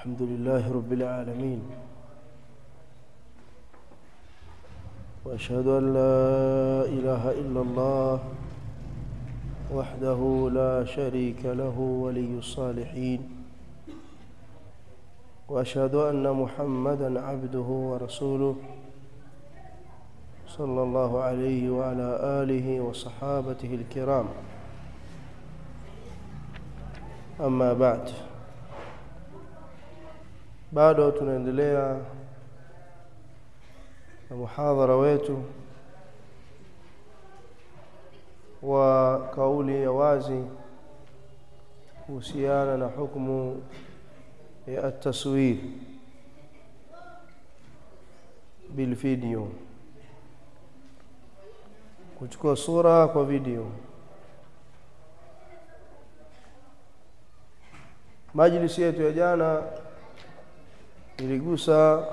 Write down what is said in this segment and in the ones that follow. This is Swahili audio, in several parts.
الحمد لله رب العالمين. وأشهد أن لا إله إلا الله وحده لا شريك له ولي الصالحين. وأشهد أن محمدا عبده ورسوله صلى الله عليه وعلى آله وصحابته الكرام. أما بعد bado tunaendelea na muhadhara wetu wa kauli ya wazi kuhusiana na hukumu ya ataswir bilvideo bil video. Kuchukua sura kwa video. Majlisi yetu ya jana iligusa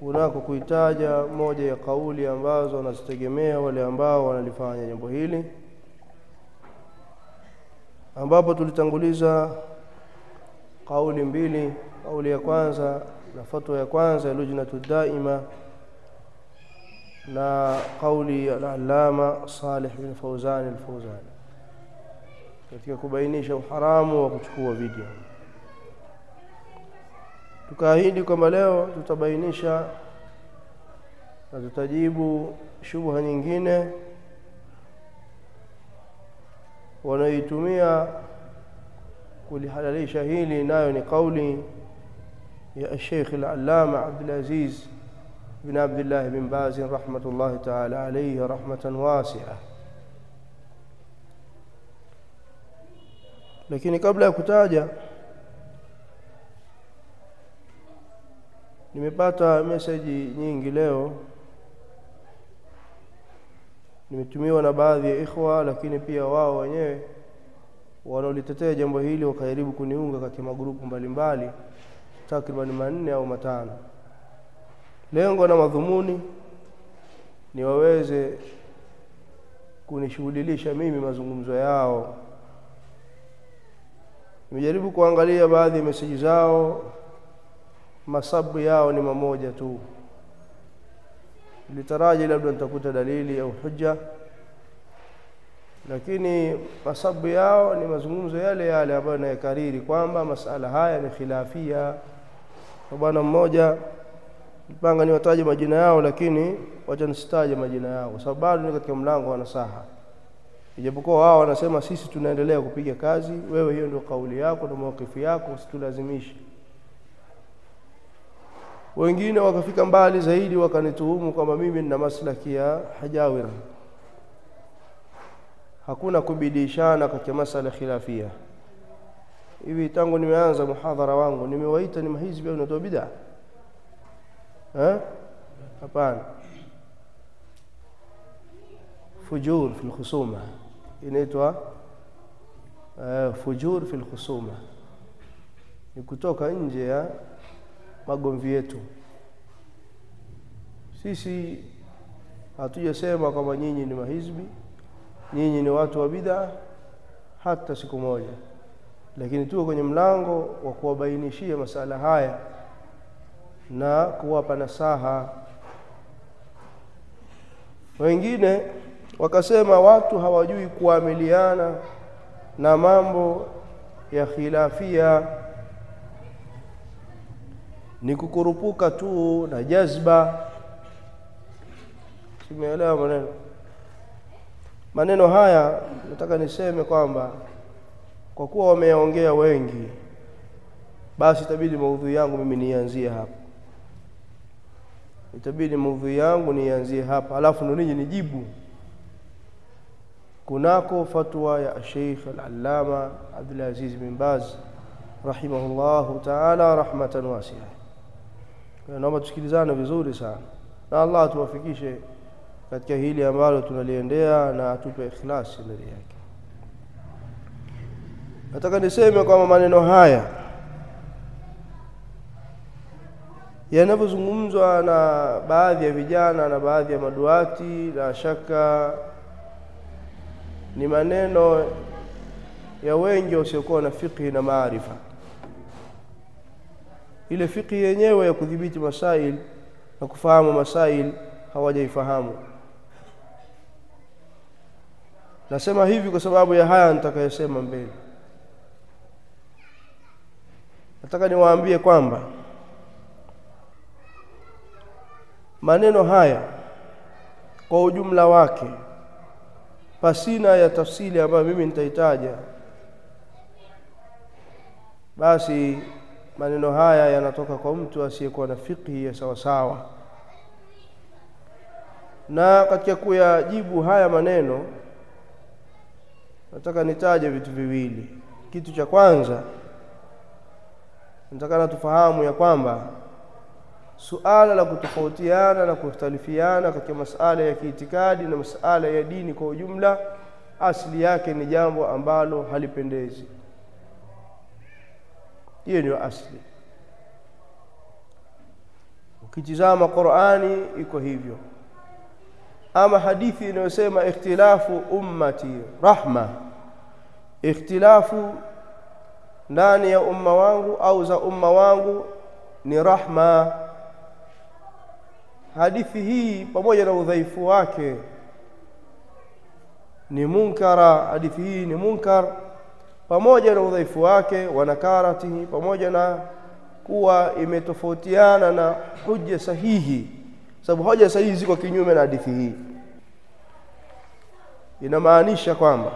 kunako kuitaja moja ya kauli ambazo wanazitegemea wale ambao wanalifanya jambo hili ambapo tulitanguliza kauli mbili kauli ya kwanza na fatwa ya kwanza ya lujnatu daima na kauli ya al-allama Salih bin Fawzan al-Fawzan katika kubainisha uharamu wa kuchukua video tukaahidi kwamba leo tutabainisha na tutajibu shubha nyingine wanaoitumia kulihalalisha hili nayo ni kauli ya Sheikh al-Allama Abdul Aziz bin Abdullah bin Baz rahmatullah ta'ala alayhi rahmatan wasi'a lakini kabla ya kutaja nimepata meseji nyingi leo. Nimetumiwa na baadhi ya ikhwa lakini pia wao wenyewe wanaolitetea jambo hili wakajaribu kuniunga katika magrupu mbalimbali takribani manne au matano. Lengo na madhumuni ni waweze kunishughulilisha mimi mazungumzo yao. Nimejaribu kuangalia baadhi ya meseji zao masabu yao ni mamoja tu. Litaraji labda nitakuta dalili au hujja lakini masabu yao ni mazungumzo yale yale ambayo nayakariri kwamba masala haya ni khilafia. Kwa bwana mmoja nipanga niwataje majina yao lakini wacha nisitaje majina yao kwa sababu bado ni katika mlango wa nasaha. Ijapokuwa wao wanasema sisi tunaendelea kupiga kazi wewe hiyo ndio kauli yako na mawkifu yako usitulazimishe wengine wakafika mbali zaidi wakanituhumu kwamba mimi nina maslaki ya hajawira. Hakuna kubidishana katika masala khilafia. Hivi tangu nimeanza muhadhara wangu nimewaita ni mahizbi au natoa bid'a? Eh? Hapana. Fujur fi lkhusuma inaitwa uh, fujur fi lkhusuma ni kutoka nje ya magomvi yetu. Sisi hatujasema kwamba nyinyi ni mahizbi nyinyi ni watu wa bid'a hata siku moja. Lakini tuko kwenye mlango wa kuwabainishia masala haya na kuwapa nasaha. Wengine wakasema watu hawajui kuamiliana na mambo ya khilafia ni kukurupuka tu na jazba. Simeelewa maneno. Maneno haya nataka niseme kwamba kwa kuwa wameyaongea wengi basi itabidi maudhui yangu mimi nianzie hapa. Itabidi maudhui yangu nianzie hapa. Alafu ndo ninyi nijibu. Kunako fatwa ya Sheikh Al-Allama Abdul Aziz bin Baz rahimahullahu ta'ala rahmatan wasi'a naomba tusikilizane vizuri sana. Na Allah tuwafikishe katika hili ambalo tunaliendea na atupe ikhlasi ndani yake. Nataka niseme kwamba maneno haya yanavyozungumzwa na baadhi ya vijana na baadhi ya maduati la shaka ni maneno ya wengi wasiokuwa na fikhi na maarifa ile fiqhi yenyewe ya kudhibiti masail na kufahamu masail hawajaifahamu. Nasema hivi kwa sababu ya haya nitakayosema mbele. Nataka niwaambie kwamba maneno haya kwa ujumla wake pasina ya tafsiri ambayo mimi nitaitaja basi maneno haya yanatoka kwa mtu asiyekuwa na fikhi ya sawasawa. Na katika kuyajibu haya maneno nataka nitaje vitu viwili. Kitu cha kwanza nataka tufahamu ya kwamba suala la kutofautiana na kuhtalifiana katika masala ya kiitikadi na masala ya dini kwa ujumla asili yake ni jambo ambalo halipendezi hiyo ndio asli. Ukitizama Qur'ani iko hivyo. Ama hadithi inayosema ikhtilafu ummati rahma. Ikhtilafu ndani ya umma wangu au za umma wangu ni rahma. Hadithi hii pamoja na udhaifu wake ni munkara. Hadithi hii ni munkar pamoja na udhaifu wake wa nakaratihi pamoja na kuwa imetofautiana na hoja sahihi sababu hoja sahihi ziko kinyume na hadithi hii. Inamaanisha kwamba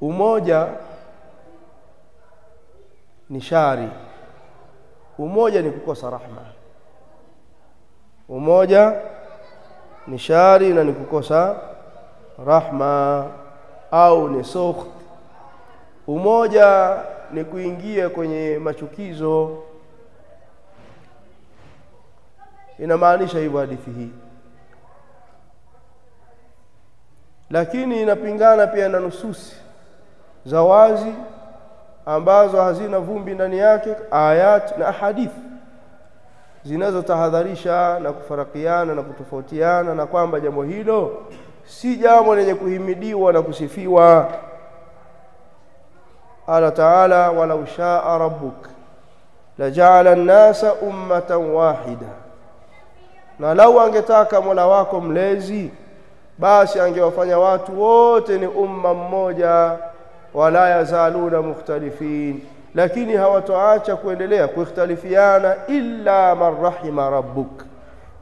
umoja ni shari umoja ni kukosa rahma umoja ni shari na ni kukosa rahma au ni sokh umoja ni kuingia kwenye machukizo. Inamaanisha hivyo hadithi hii. Lakini inapingana pia na nususi za wazi ambazo hazina vumbi ndani yake ayat na ahadithi zinazotahadharisha na kufarakiana na kutofautiana na kwamba jambo hilo si jambo lenye kuhimidiwa na kusifiwa. Qala taala walau shaa rabbuk laja'ala an-nasa ummatan wahida. Na lau angetaka Mola wako mlezi basi angewafanya watu wote ni umma mmoja wala yazaluna mukhtalifin. Lakini hawatoacha kuendelea kuikhtalifiana illa man rahima rabbuk.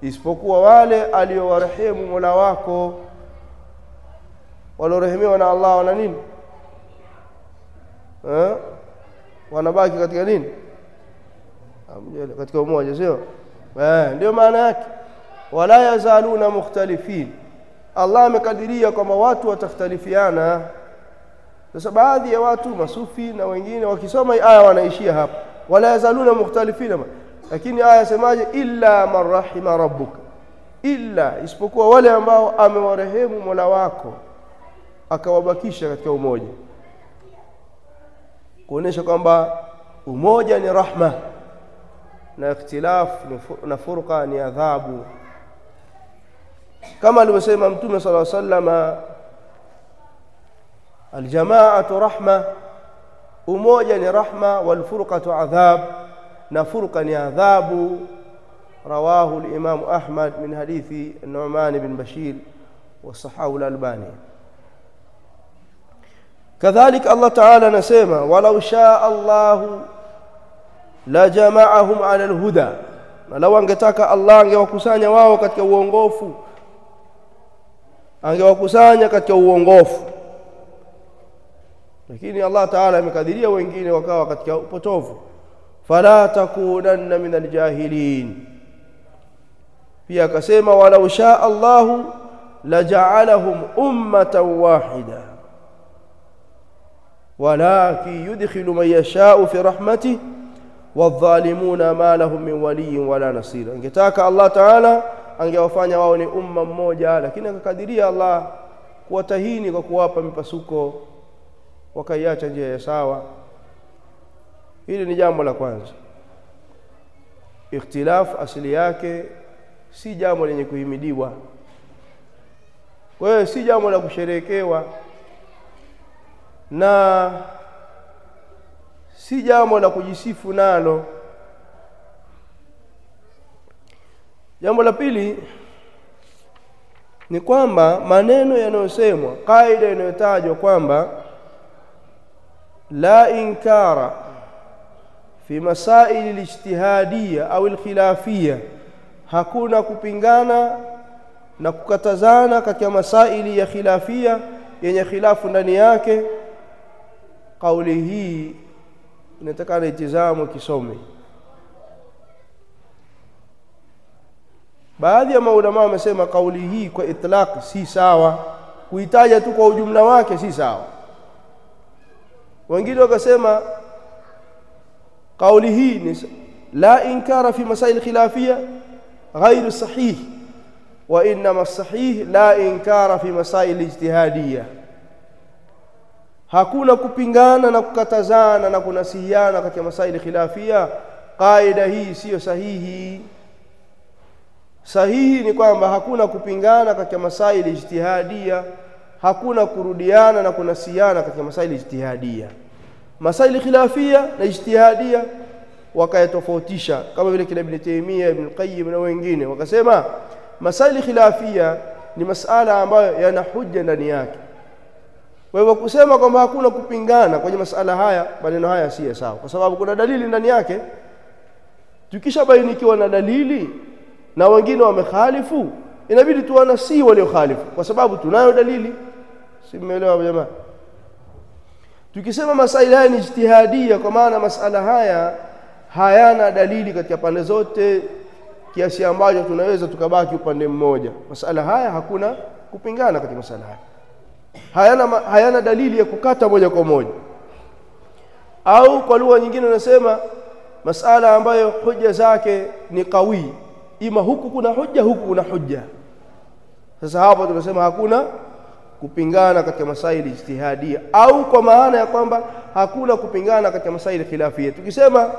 Isipokuwa wale aliowarehemu Mola wako walorehemiwa na Allah wana nini? Eh wanabaki katika nini? Katika umoja sio? Eh ndio maana yake. Wala yazaluna mukhtalifin. Allah amekadiria kwamba watu watakhtalifiana sasa baadhi ya watu masufi na wengine wakisoma aya wanaishia hapa. Wala yazaluna mukhtalifina lakini aya semaje illa man rahima rabbuka. Illa isipokuwa wale ambao amewarehemu Mola wako akawabakisha katika umoja kuonesha kwamba umoja ni rahma na ikhtilaf na furqa ni adhabu kama alivyosema mtume sala sallama aljamaatu rahma umoja ni rahma walfurqatu adhab na furqa ni adhabu رواه الإمام أحمد من حديث النعمان بن بشير والصحاح الألباني كذلك الله تعالى نسيمه ولو شاء الله لجمعهم على الهدى. لو انجتاك الله انجوكسانيا واو كتك وونغوف انجوكسانيا كتك وونغوف لكن الله تعالى مكذريا وانجين وكاو كتك وطوف فلا تكونن من الجاهلين. في كسيما ولو شاء الله لجعلهم أمة واحدة. Walakin yudkhilu man yasha'u fi rahmatihi wadhalimuna ma lahum min waliyin wala nasir. Angetaka Allah Ta'ala angewafanya wao ni umma mmoja lakini akakadiria Allah kuwatahini kwa kuwapa mipasuko wakaiacha njia ya sawa. Hili ni jambo la kwanza. Ikhtilaf asili yake si jambo lenye kuhimidiwa. Kwa hiyo si jambo la kusherekewa na si jambo la kujisifu nalo. Jambo la pili ni kwamba maneno yanayosemwa kaida inayotajwa kwamba la inkara fi masaili lijtihadiya au alkhilafia hakuna kupingana na kukatazana katika masaili ya khilafia yenye khilafu ndani yake kauli hii inatakana itizamwe kisome baadhi ya maulama wamesema kauli hii kwa itlaq si sawa kuitaja tu kwa ujumla wake si sawa wengine wakasema kauli hii ni la inkara fi masail khilafia غير صحيح وانما الصحيح لا انكار في مسائل اجتهاديه hakuna kupingana na kukatazana na kunasihiana katika masaili khilafia. Kaida hii siyo sahihi. Sahihi ni kwamba hakuna kupingana katika masaili ijtihadia. Hakuna kurudiana na kunasihiana katika masaili ijtihadia. Masaili khilafia na ijtihadia wakayatofautisha kama vile kina Ibn Taymiyyah Ibn Qayyim na wengine. Wakasema masaili khilafia ni masala ambayo yana hujja ndani yake kwa hivyo kusema kwamba hakuna kupingana kwenye masala haya maneno haya si sawa. Kwa sababu kuna dalili ndani yake. Tukishabainikiwa na dalili na wengine wamekhalifu inabidi tuwana si waliokhalifu. Kwa sababu tunayo dalili. Si mmeelewa jamaa? Tukisema masaili haya ni ijtihadia kwa maana masala haya hayana dalili katika pande zote kiasi ambacho tunaweza tukabaki upande mmoja. Masala haya hakuna kupingana katika masala haya hayana, hayana dalili ya kukata moja kwa moja. Au kwa lugha nyingine unasema masala ambayo hoja zake ni kawi ima huku kuna hoja huku kuna hoja sasa hapo tunasema hakuna kupingana katika masaili ijtihadia au kwa maana ya kwamba hakuna kupingana katika masaili khilafia tukisema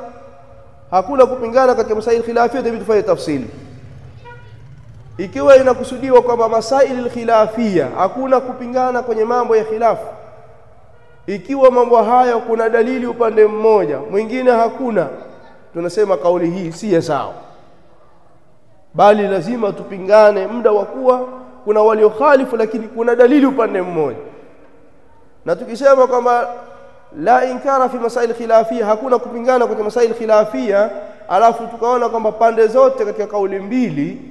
hakuna kupingana katika masaili khilafia tufanye tafsiri ikiwa inakusudiwa kwamba masaili khilafia hakuna kupingana kwenye mambo ya khilafu. Ikiwa mambo hayo kuna dalili upande mmoja mwingine hakuna tunasema kauli hii si sawa. Bali lazima tupingane muda wa kuwa kuna waliokhalifu lakini kuna dalili upande mmoja. Na tukisema kwamba la inkara fi masail khilafia hakuna kupingana kwenye masail khilafia alafu tukaona kwamba pande zote katika kauli mbili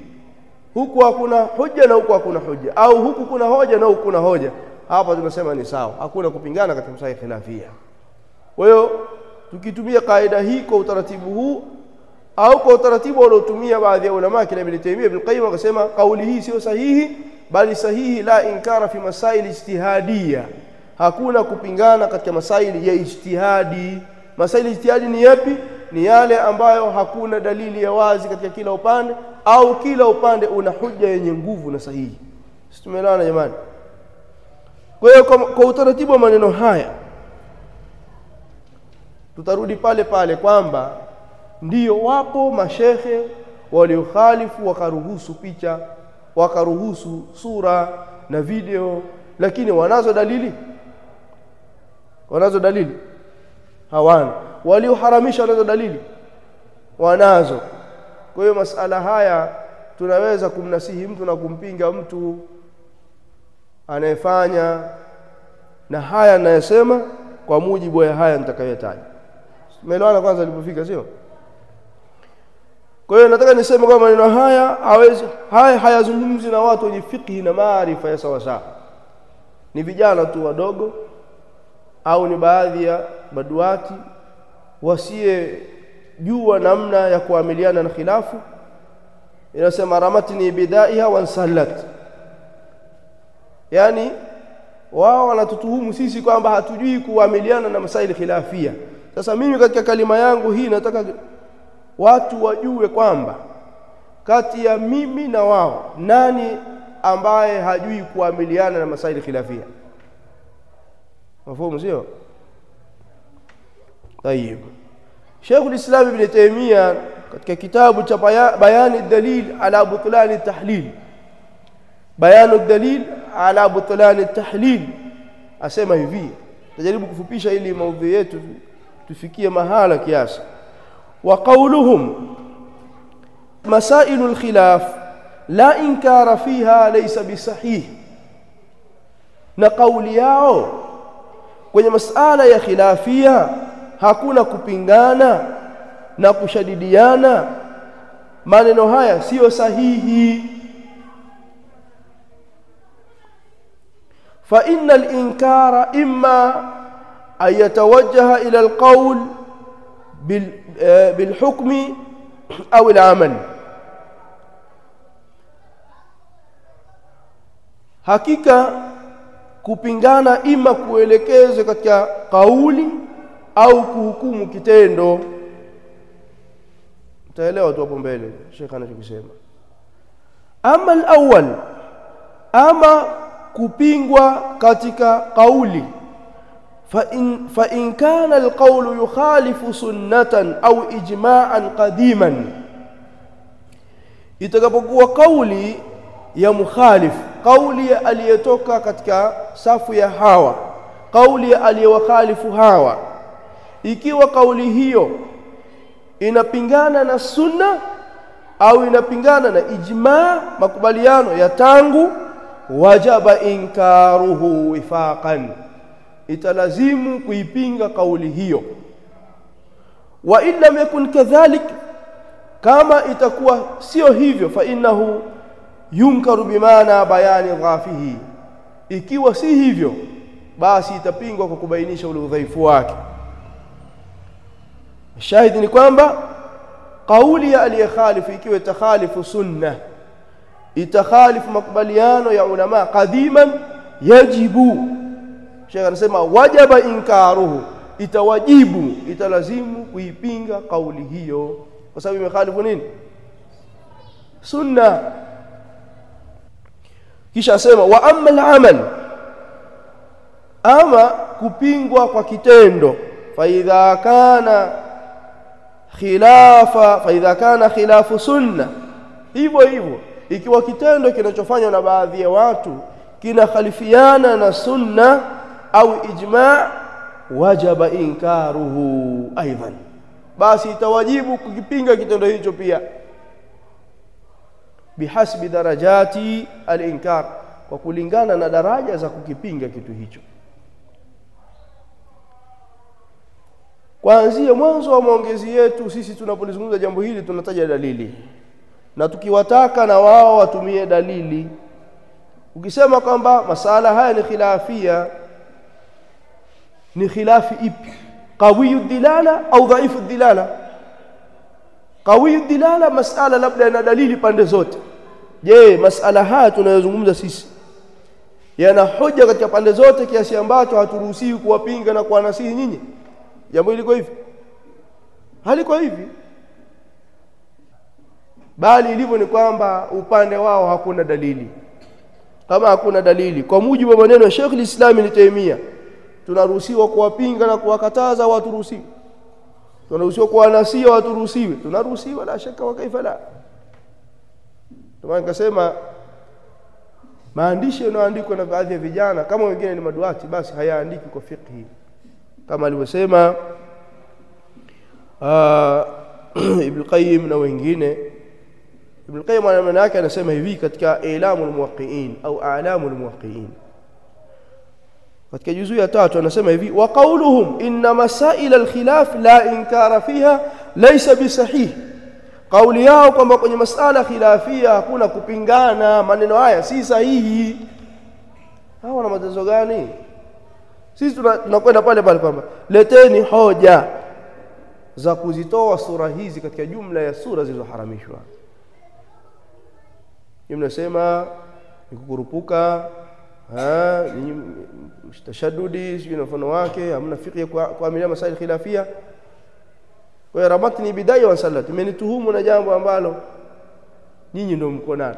huku hakuna hoja na huku hakuna hoja au huku kuna hoja na huku kuna hoja. Hapa tunasema ni sawa. Hakuna kupingana katika msahi khilafia. Kwa hiyo tukitumia kaida hii kwa utaratibu huu au kwa utaratibu waliotumia baadhi ya ulama kina Ibn Taymiyyah Ibn Qayyim akasema kauli hii sio sahihi bali sahihi la inkara fi masail ijtihadiyya hakuna kupingana katika masaili ya ijtihadi. Masail ijtihadi ni yapi? Ni yale ambayo hakuna dalili ya wazi katika kila upande au kila upande una hoja yenye nguvu na sahihi. Sisi tumeelewana jamani? Kwa hiyo kwa, utaratibu wa maneno haya tutarudi pale pale kwamba ndiyo wapo mashehe waliokhalifu wakaruhusu picha wakaruhusu sura na video lakini wanazo dalili. Wanazo dalili. Hawana. Walioharamisha wanazo dalili. Wanazo kwa hiyo masala haya tunaweza kumnasihi mtu na kumpinga mtu anayefanya na haya ninayosema kwa mujibu wa haya nitakayotaja tumeelewana kwanza alipofika sio? Kwa hiyo nataka niseme kwamba maneno haya hawezi haya hayazungumzi na watu wenye fikhi na maarifa ya sawa sawa ni vijana tu wadogo au ni baadhi ya baduati maduati jua namna ya kuamiliana na khilafu. Inasema ramatni bidaiha wansallat yani wao wanatutuhumu sisi kwamba hatujui kuamiliana na masaili khilafia. Sasa mimi katika kalima yangu hii nataka watu wajue kwamba kati ya mimi na wao nani ambaye hajui kuamiliana na masaili khilafia? Mafumu sio? Tayib شيخ الإسلام ابن تيمية كتاب بيان الدليل على بطلان التحليل. بيان الدليل على بطلان التحليل. أسمى هذي تجربوا كفبيشة إلي موضيات تفكية مهالك ياس وقولهم مسائل الخلاف لا إنكار فيها ليس بصحيح. نقول ياو. kwenye masala ya khilafia hakuna kupingana na kushadidiana. Maneno haya siyo sahihi. Fa inna al-inkara imma an yatawajjaha ila al-qawl bilhukmi au al-amal hakika kupingana ima kuelekezwe katika kauli au kuhukumu kitendo. Mtaelewa tu hapo mbele shekha anachokisema. Ama alawwal ama kupingwa katika kauli. Fa in kana alqawlu yukhalifu sunnatan au ijma'an qadiman. Itakapokuwa kauli ya mukhalif kauli aliyetoka katika safu ya hawa kauli aliyewakhalifu hawa ikiwa kauli hiyo inapingana na sunna au inapingana na ijma makubaliano ya tangu wajaba inkaruhu wifaqan. Italazimu kuipinga kauli hiyo. Wa in lam yakun kadhalik kama itakuwa sio hivyo fa innahu yunkaru bimaana bayani dhafihi ikiwa si hivyo basi itapingwa kwa kubainisha ule udhaifu wake shahidi ni kwamba kauli ya aliyekhalifu ikiwa itakhalifu sunna itakhalifu makubaliano ya ulama qadiman yajibu. Sheikh anasema wajaba inkaruhu itawajibu italazimu kuipinga kauli hiyo. Kwa sababu imekhalifu nini? Sunna kisha asema wa amma al-amal ama kupingwa kwa kitendo. Fa idha kana khilafa fa idha kana khilafu sunna. Hivyo hivyo ikiwa kitendo kinachofanywa na baadhi ya watu kinakhalifiana na sunna au ijma' wajaba inkaruhu aidan basi itawajibu kukipinga kitendo hicho pia. Bihasbi darajati alinkar kwa kulingana na daraja za kukipinga kitu hicho kuanzia mwanzo wa maongezi yetu sisi tunapolizungumza jambo hili tunataja dalili. Na tukiwataka na wao watumie dalili. Ukisema kwamba masala haya ni khilafia ni khilafi ipi? Qawiyu dilala au dhaifu dilala? Qawiyu dilala masala labda ina dalili pande zote. Je masala haya tunayozungumza sisi yana hoja katika pande zote kiasi ambacho haturuhusiwi kuwapinga na kuwanasihi nyinyi jambo liko hivi. Haliko hivi. Bali ilivyo ni kwamba upande wao hakuna dalili. Kama hakuna dalili kwa mujibu wa maneno ya Sheikh al-Islam Ibn Taymiyyah tunaruhusiwa kuwapinga na kuwakataza watu ruhusiwi tunaruhusiwa kuwanasia watu ruhusiwe tunaruhusiwa la shaka wa kaifa la. Nikasema maandishi yanayoandikwa na baadhi ya vijana kama wengine ni maduati basi hayaandiki kwa fiqhi kama alivyosema Ibn Qayyim na wengine Ibn Qayyim maana yake anasema hivi katika Ilamul Muwaqqi'in au A'lamul Muwaqqi'in katika juzu ya tatu anasema hivi wa qawluhum inna masail al-khilaf la inkara fiha laysa bisahih kauli yao kwamba kwenye masala khilafia hakuna kupingana maneno haya si sahihi hawa wana matatizo gani sisi tunakwenda pale pale kwamba leteni hoja za kuzitoa sura hizi katika jumla ya sura zilizoharamishwa. Mnasema ni kukurupuka tashaddudi sio na mfano wake hamna fiqh kuamilia masaili khilafia. Kwa ramatni bidaya wa imenituhumu na jambo ambalo nyinyi ndio mko nalo